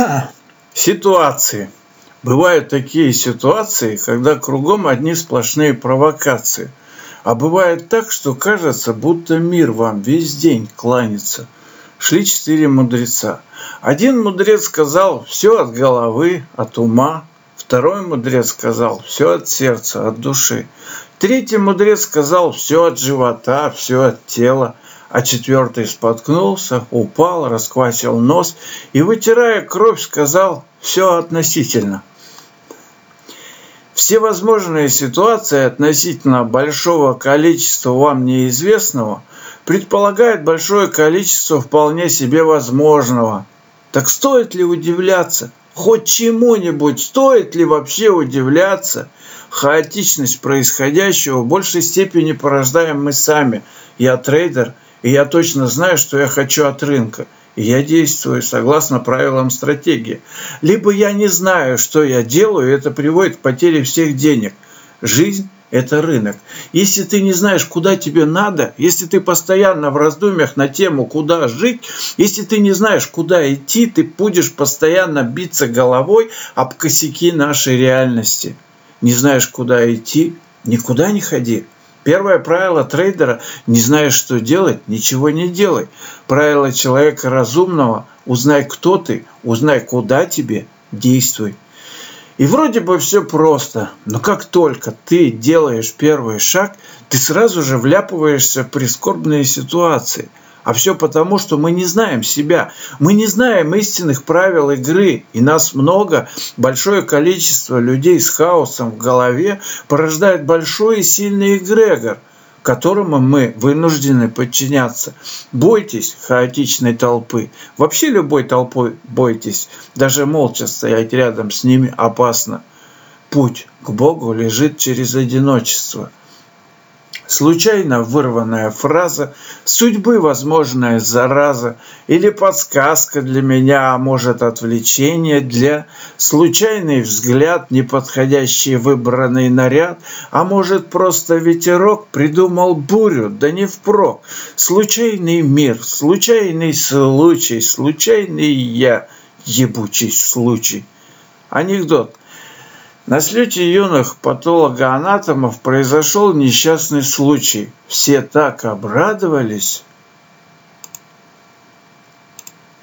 Ситуации. Бывают такие ситуации, когда кругом одни сплошные провокации. А бывает так, что кажется, будто мир вам весь день кланится. Шли четыре мудреца. Один мудрец сказал все от головы, от ума. Второй мудрец сказал все от сердца, от души. Третий мудрец сказал все от живота, все от тела а четвертый споткнулся, упал, расквасил нос и, вытирая кровь, сказал «все относительно». Все возможные ситуации относительно большого количества вам неизвестного предполагают большое количество вполне себе возможного. Так стоит ли удивляться? Хоть чему-нибудь стоит ли вообще удивляться? Хаотичность происходящего в большей степени порождаем мы сами. Я трейдер – и я точно знаю, что я хочу от рынка. И я действую согласно правилам стратегии. Либо я не знаю, что я делаю, и это приводит к потере всех денег. Жизнь – это рынок. Если ты не знаешь, куда тебе надо, если ты постоянно в раздумьях на тему, куда жить, если ты не знаешь, куда идти, ты будешь постоянно биться головой об косяки нашей реальности. Не знаешь, куда идти – никуда не ходи. Первое правило трейдера – не знаешь, что делать, ничего не делай. Правило человека разумного – узнай, кто ты, узнай, куда тебе, действуй. И вроде бы все просто, но как только ты делаешь первый шаг, ты сразу же вляпываешься в прискорбные ситуации – а все потому, что мы не знаем себя. Мы не знаем истинных правил игры. И нас много, большое количество людей с хаосом в голове порождает большой и сильный эгрегор, которому мы вынуждены подчиняться. Бойтесь хаотичной толпы. Вообще любой толпой бойтесь. Даже молча стоять рядом с ними опасно. Путь к Богу лежит через одиночество – случайно вырванная фраза, судьбы возможная зараза или подсказка для меня, а может отвлечение для, случайный взгляд, неподходящий выбранный наряд, а может просто ветерок придумал бурю, да не впрок, случайный мир, случайный случай, случайный я, ебучий случай. Анекдот. На слете юных патологоанатомов произошел несчастный случай. Все так обрадовались,